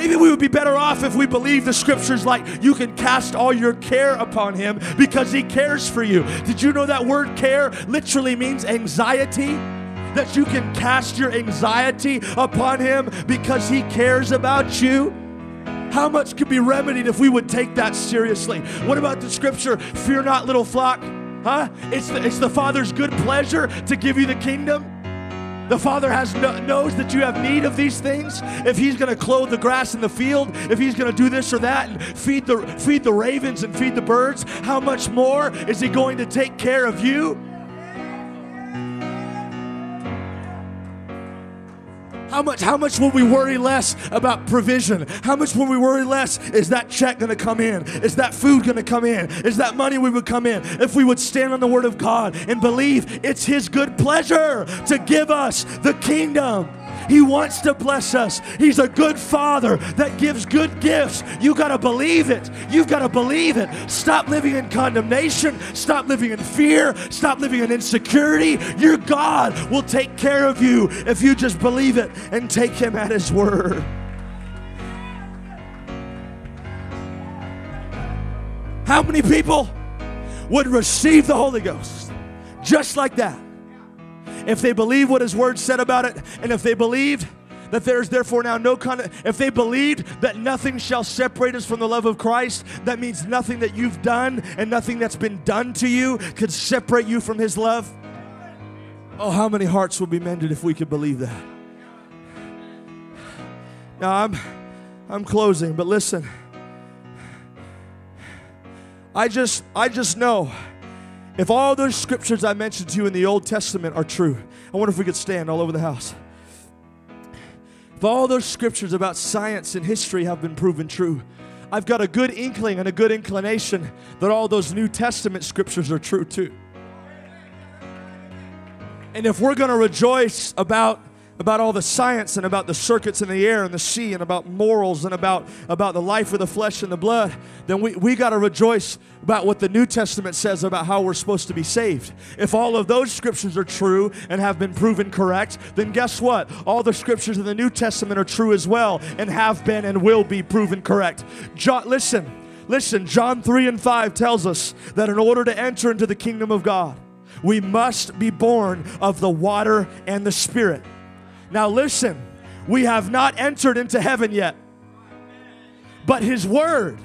[SPEAKER 1] Maybe we would be better off if we believe the scriptures like you can cast all your care upon him because he cares for you. Did you know that word care literally means anxiety? That you can cast your anxiety upon him because he cares about you? How much could be remedied if we would take that seriously? What about the scripture, fear not, little flock? Huh? It's the, it's the Father's good pleasure to give you the kingdom. The Father has knows that you have need of these things. If He's going to clothe the grass in the field, if He's going to do this or that, and feed the feed the ravens and feed the birds, how much more is He going to take care of you? How much, how much will we worry less about provision? How much will we worry less? Is that check going to come in? Is that food going to come in? Is that money we would come in? If we would stand on the word of God and believe it's His good pleasure to give us the kingdom. He wants to bless us. He's a good father that gives good gifts. You got to believe it. You've got to believe it. Stop living in condemnation. Stop living in fear. Stop living in insecurity. Your God will take care of you if you just believe it and take Him at His word. How many people would receive the Holy Ghost just like that? If they believe what His Word said about it, and if they believed that there's therefore now no con if they believed that nothing shall separate us from the love of Christ, that means nothing that you've done and nothing that's been done to you could separate you from his love. Oh, how many hearts would be mended if we could believe that? Now I'm I'm closing, but listen. I just I just know if all those scriptures I mentioned to you in the Old Testament are true. I wonder if we could stand all over the house. If all those scriptures about science and history have been proven true, I've got a good inkling and a good inclination that all those New Testament scriptures are true too. And if we're going to rejoice about about all the science and about the circuits in the air and the sea and about morals and about, about the life of the flesh and the blood, then we, we got to rejoice about what the New Testament says about how we're supposed to be saved. If all of those scriptures are true and have been proven correct, then guess what? All the scriptures in the New Testament are true as well and have been and will be proven correct. John, listen, listen, John 3 and 5 tells us that in order to enter into the kingdom of God, we must be born of the water and the Spirit. Now, listen, we have not entered into heaven yet, but His Word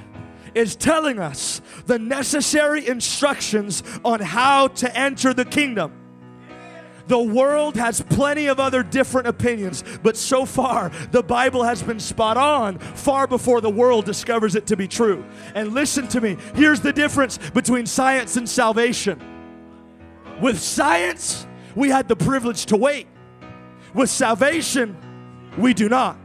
[SPEAKER 1] is telling us the necessary instructions on how to enter the kingdom. The world has plenty of other different opinions, but so far, the Bible has been spot on far before the world discovers it to be true. And listen to me here's the difference between science and salvation. With science, we had the privilege to wait. With salvation, we do not.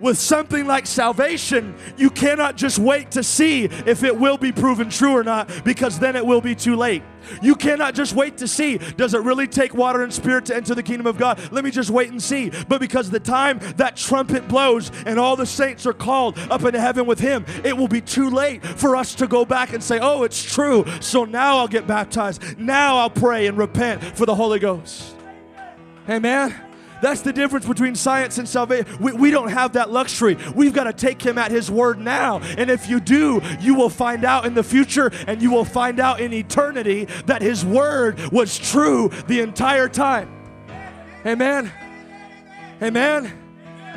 [SPEAKER 1] With something like salvation, you cannot just wait to see if it will be proven true or not, because then it will be too late. You cannot just wait to see, does it really take water and spirit to enter the kingdom of God? Let me just wait and see. But because the time that trumpet blows and all the saints are called up into heaven with Him, it will be too late for us to go back and say, oh, it's true. So now I'll get baptized. Now I'll pray and repent for the Holy Ghost. Amen. That's the difference between science and salvation. We, we don't have that luxury. We've got to take him at his word now. And if you do, you will find out in the future and you will find out in eternity that his word was true the entire time. Amen. Amen.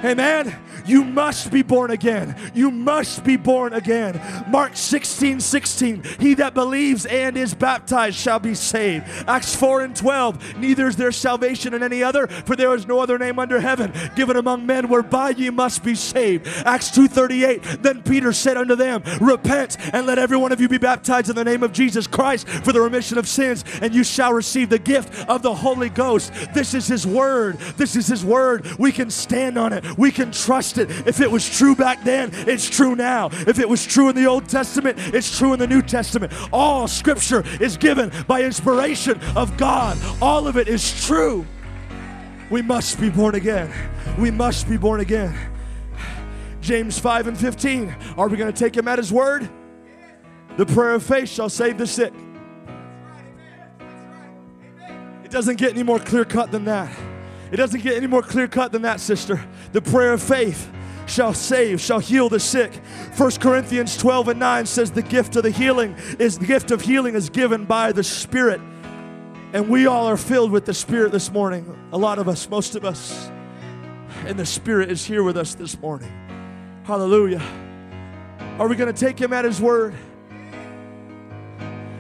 [SPEAKER 1] Amen. You must be born again. You must be born again. Mark 16, 16. He that believes and is baptized shall be saved. Acts 4 and 12. Neither is there salvation in any other, for there is no other name under heaven given among men whereby ye must be saved. Acts 2:38. Then Peter said unto them, Repent and let every one of you be baptized in the name of Jesus Christ for the remission of sins, and you shall receive the gift of the Holy Ghost. This is his word. This is his word. We can stand on it. We can trust it. If it was true back then, it's true now. If it was true in the Old Testament, it's true in the New Testament. All scripture is given by inspiration of God, all of it is true. We must be born again. We must be born again. James 5 and 15. Are we going to take him at his word? The prayer of faith shall save the sick. It doesn't get any more clear cut than that. It doesn't get any more clear cut than that, sister. The prayer of faith shall save, shall heal the sick. 1 Corinthians 12 and 9 says the gift of the healing is the gift of healing is given by the Spirit. And we all are filled with the Spirit this morning. A lot of us, most of us. And the Spirit is here with us this morning. Hallelujah. Are we going to take him at his word?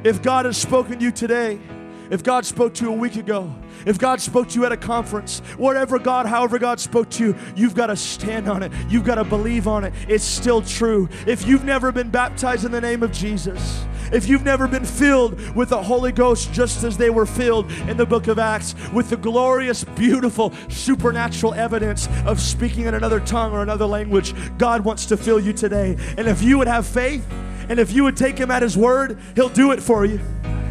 [SPEAKER 1] If God has spoken to you today, if God spoke to you a week ago, if God spoke to you at a conference, whatever God, however God spoke to you, you've got to stand on it. You've got to believe on it. It's still true. If you've never been baptized in the name of Jesus, if you've never been filled with the Holy Ghost just as they were filled in the book of Acts with the glorious, beautiful, supernatural evidence of speaking in another tongue or another language, God wants to fill you today. And if you would have faith and if you would take Him at His word, He'll do it for you.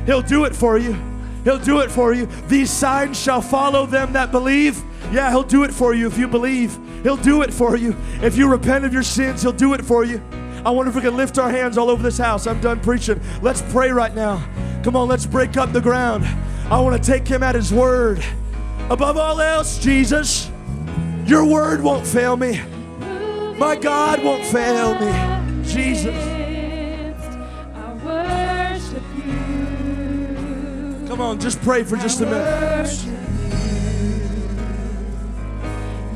[SPEAKER 1] He'll do it for you. He'll do it for you. These signs shall follow them that believe. Yeah, He'll do it for you if you believe. He'll do it for you. If you repent of your sins, He'll do it for you. I wonder if we can lift our hands all over this house. I'm done preaching. Let's pray right now. Come on, let's break up the ground. I want to take Him at His word. Above all else, Jesus, your word won't fail me. My God won't fail me. Jesus.
[SPEAKER 2] Come on, just pray for just a minute.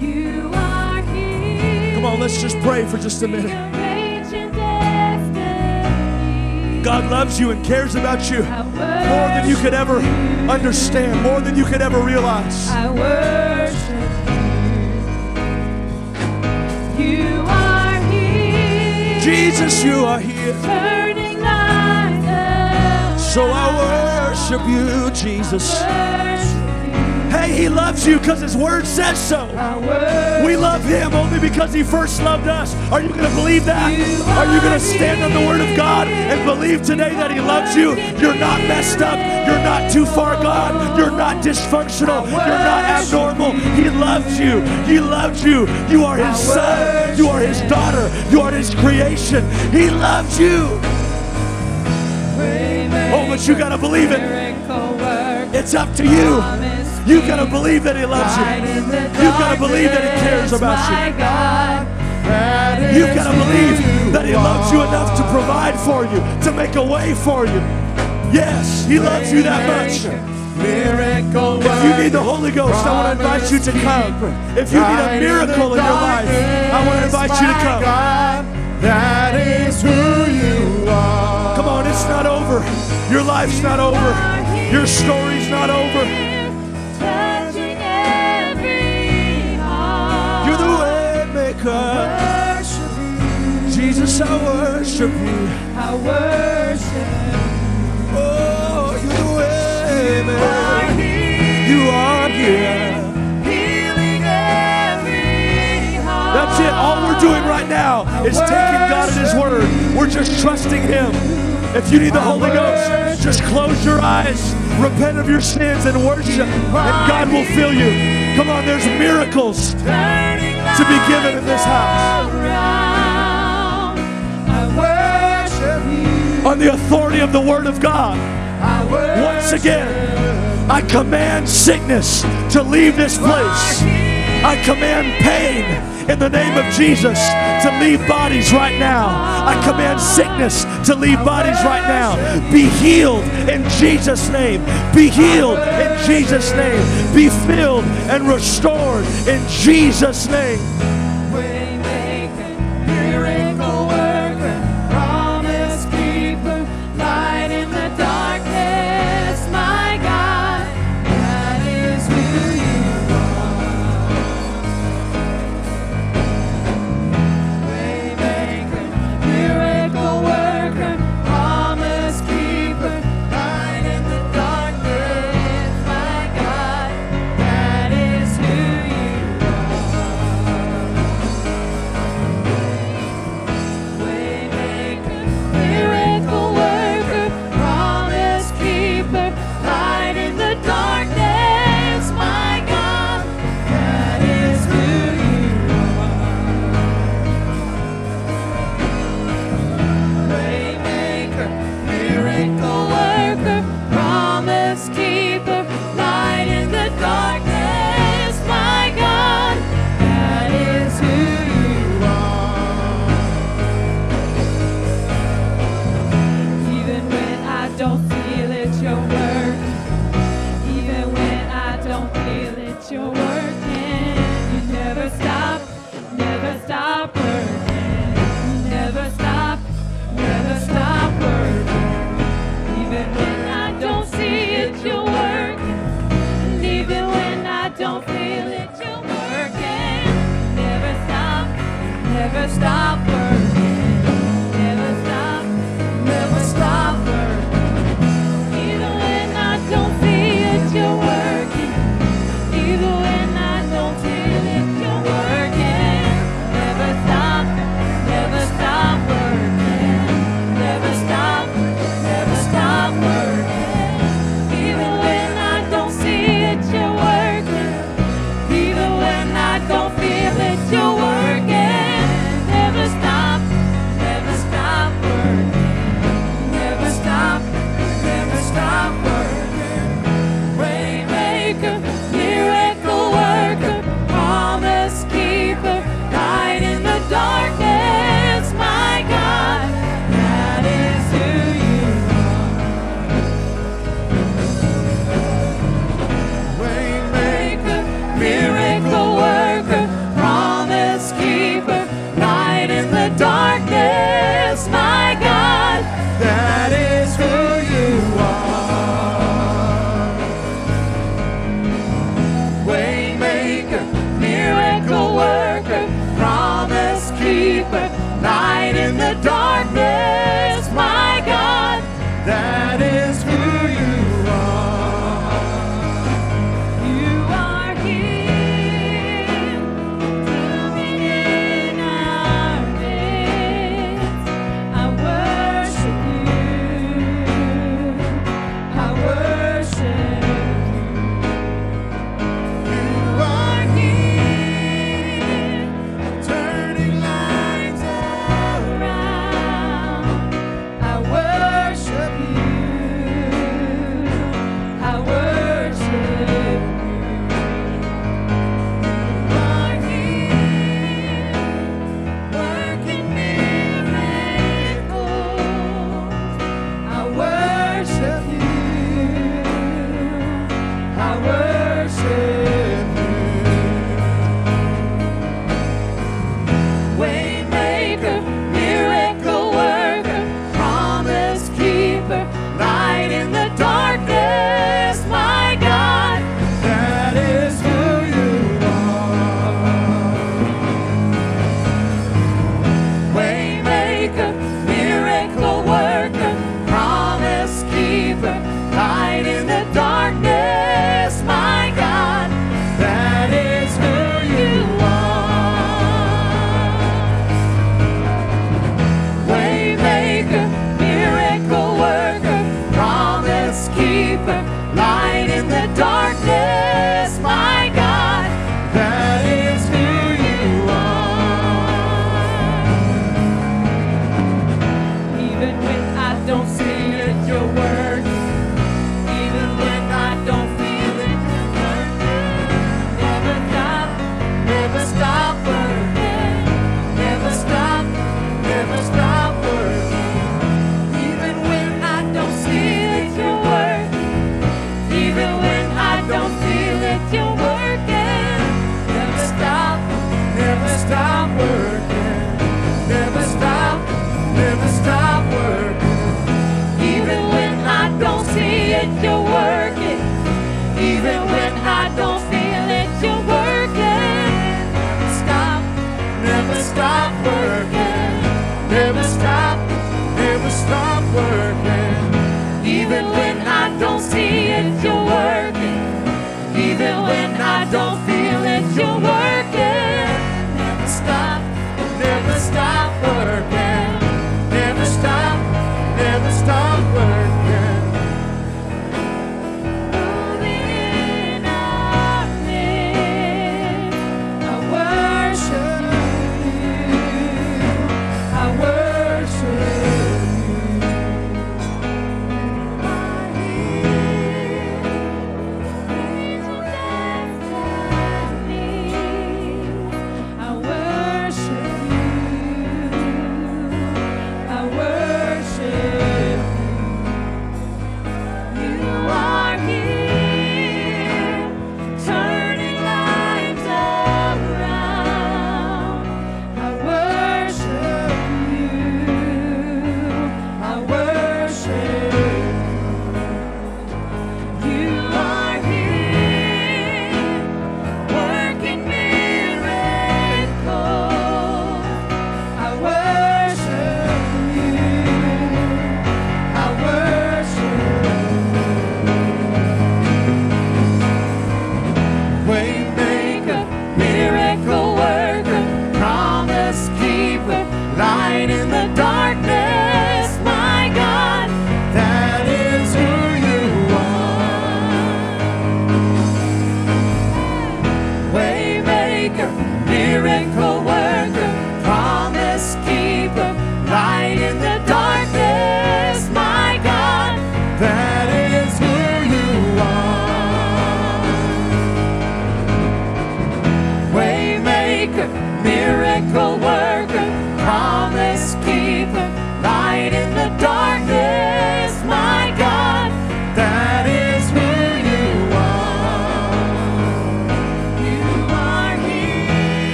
[SPEAKER 3] You are here.
[SPEAKER 2] Come on, let's just pray for just a minute.
[SPEAKER 3] Rearrange your destiny.
[SPEAKER 2] God loves you and cares about you more than you could ever understand, more than you could ever realize.
[SPEAKER 3] I worship you. You are here.
[SPEAKER 2] Jesus, you are here. So I worship you, Jesus. Hey, He loves you because His Word says so. We love Him only because He first loved us. Are you going to believe that? Are you going to stand on the Word of God and believe today that He loves you? You're not messed up. You're not too far gone. You're not dysfunctional. You're not abnormal. He loves you. He loves you. You are His son. You are His daughter. You are His creation. He loves you. But you got to believe it. It's up to you. You got to believe that He loves you. You got to believe that He cares about you. You've got to believe that He loves you enough to provide for you, to make a way for you. Yes, He loves you that much.
[SPEAKER 4] Miracle
[SPEAKER 2] If you need the Holy Ghost, I want to invite you to come. If you need a miracle in your life, I want to invite you to come.
[SPEAKER 4] That is who you
[SPEAKER 2] over. Your life's not over. Your story's not over.
[SPEAKER 3] Touching every heart.
[SPEAKER 2] You're the way maker. Jesus, I worship you.
[SPEAKER 3] I worship
[SPEAKER 2] Oh, you're the way maker. You are here.
[SPEAKER 3] healing every heart.
[SPEAKER 2] That's it. All we're doing right now is taking God at His word. We're just trusting Him. If you need the Holy Ghost, just close your eyes, repent of your sins, and worship, and God will fill you. Come on, there's miracles to be given in this house. On the authority of the Word of God. Once again, I command sickness to leave this place. I command pain in the name of Jesus to leave bodies right now. I command sickness to leave bodies right now. Be healed in Jesus' name. Be healed in Jesus' name. Be filled and restored in Jesus' name.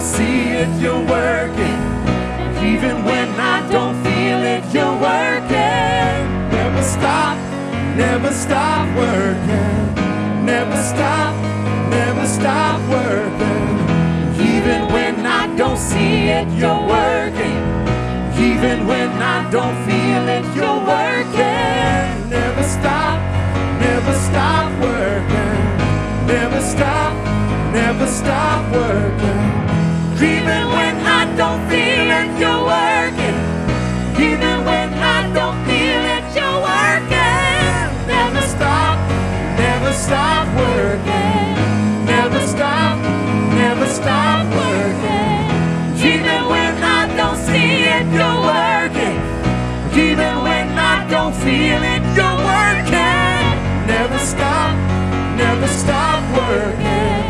[SPEAKER 3] see it, you're working. Even when I don't feel it, you're working. Never stop, never stop working. Never stop, never stop working. Even when I don't see it, you're working. Even when I don't feel it, you're working. stop working. Never stop, never stop working.
[SPEAKER 2] Even when I don't see it, you're working. Even when I don't feel it, you're working.
[SPEAKER 5] Never stop, never stop working.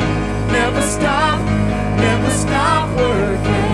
[SPEAKER 5] Never stop, never stop working.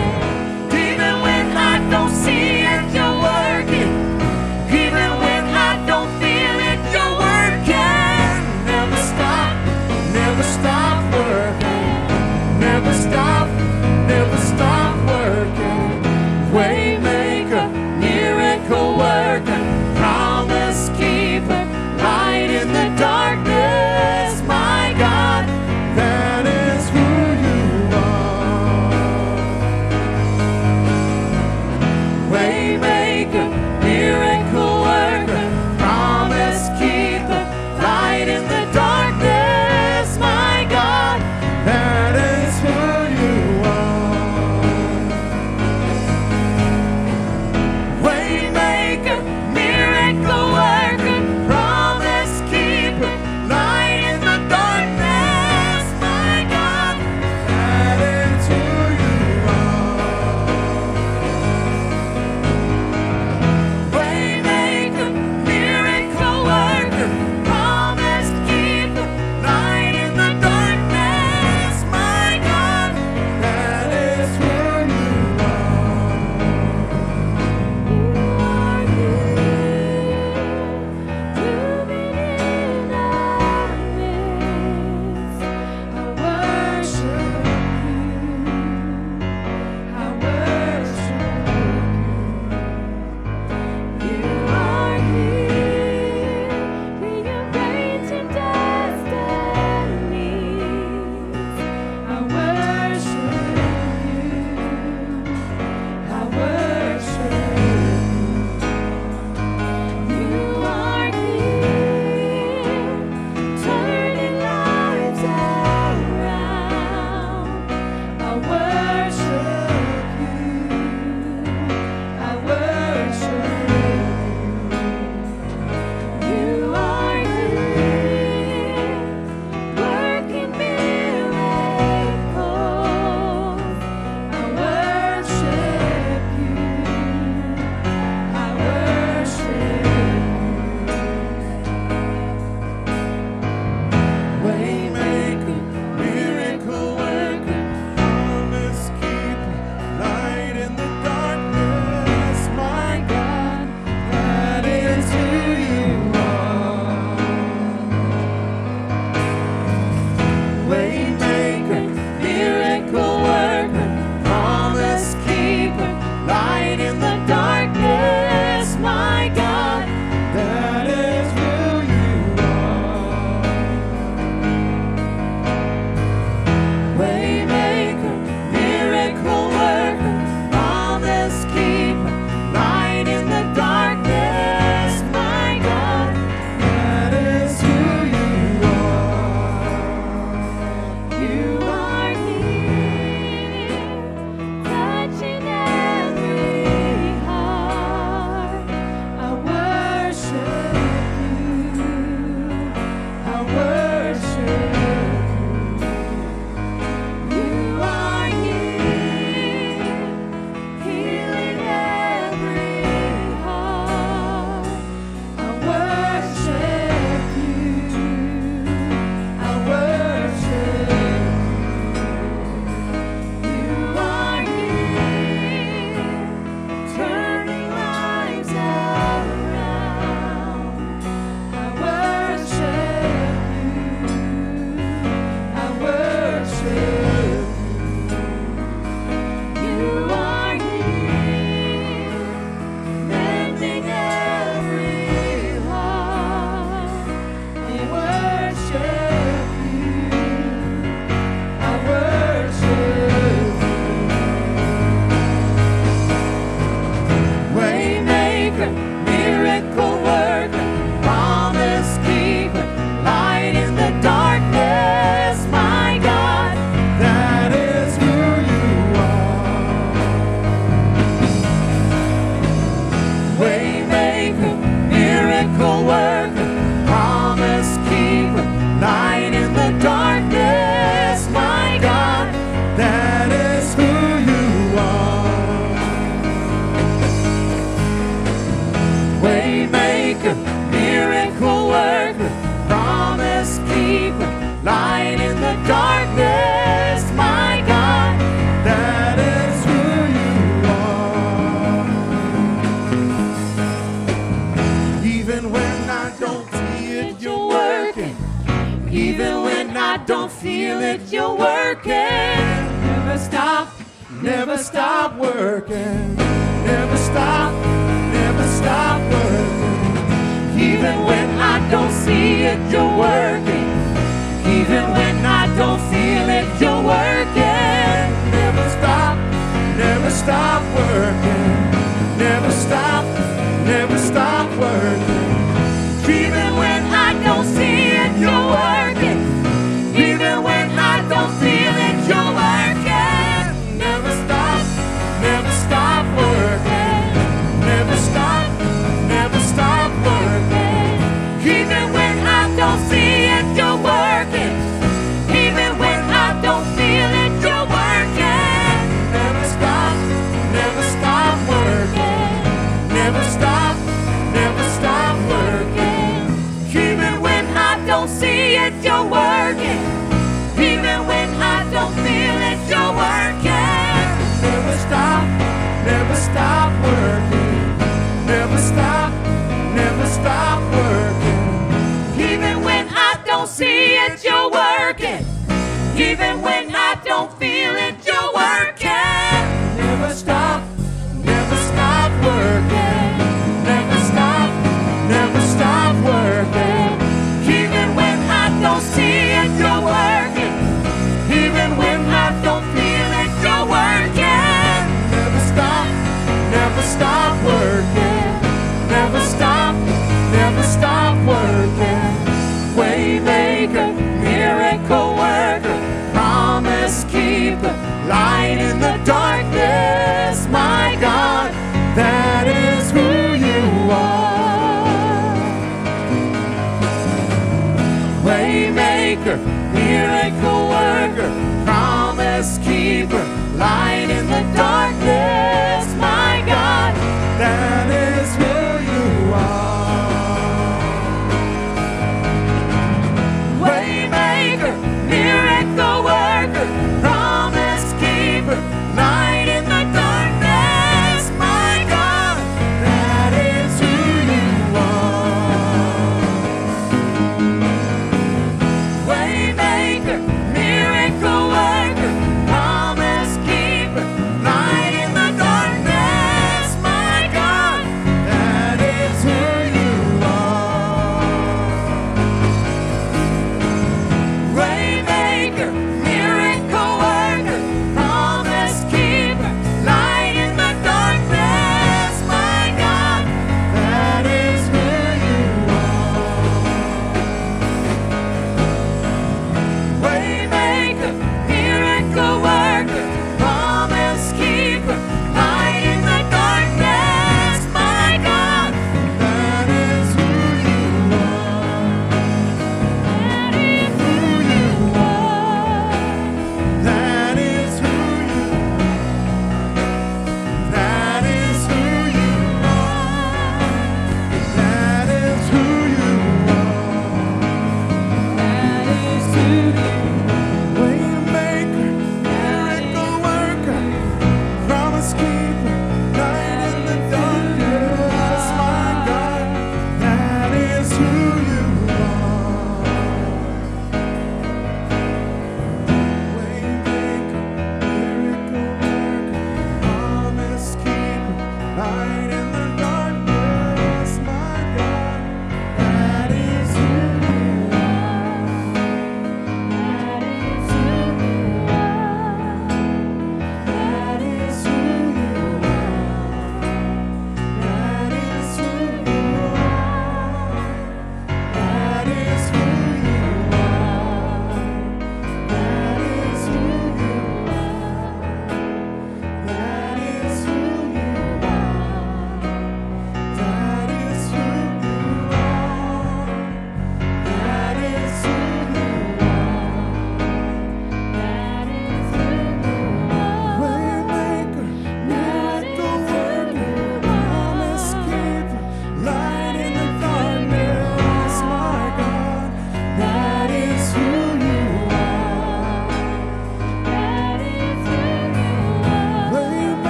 [SPEAKER 2] Miracle worker, promise keeper, light in the darkness,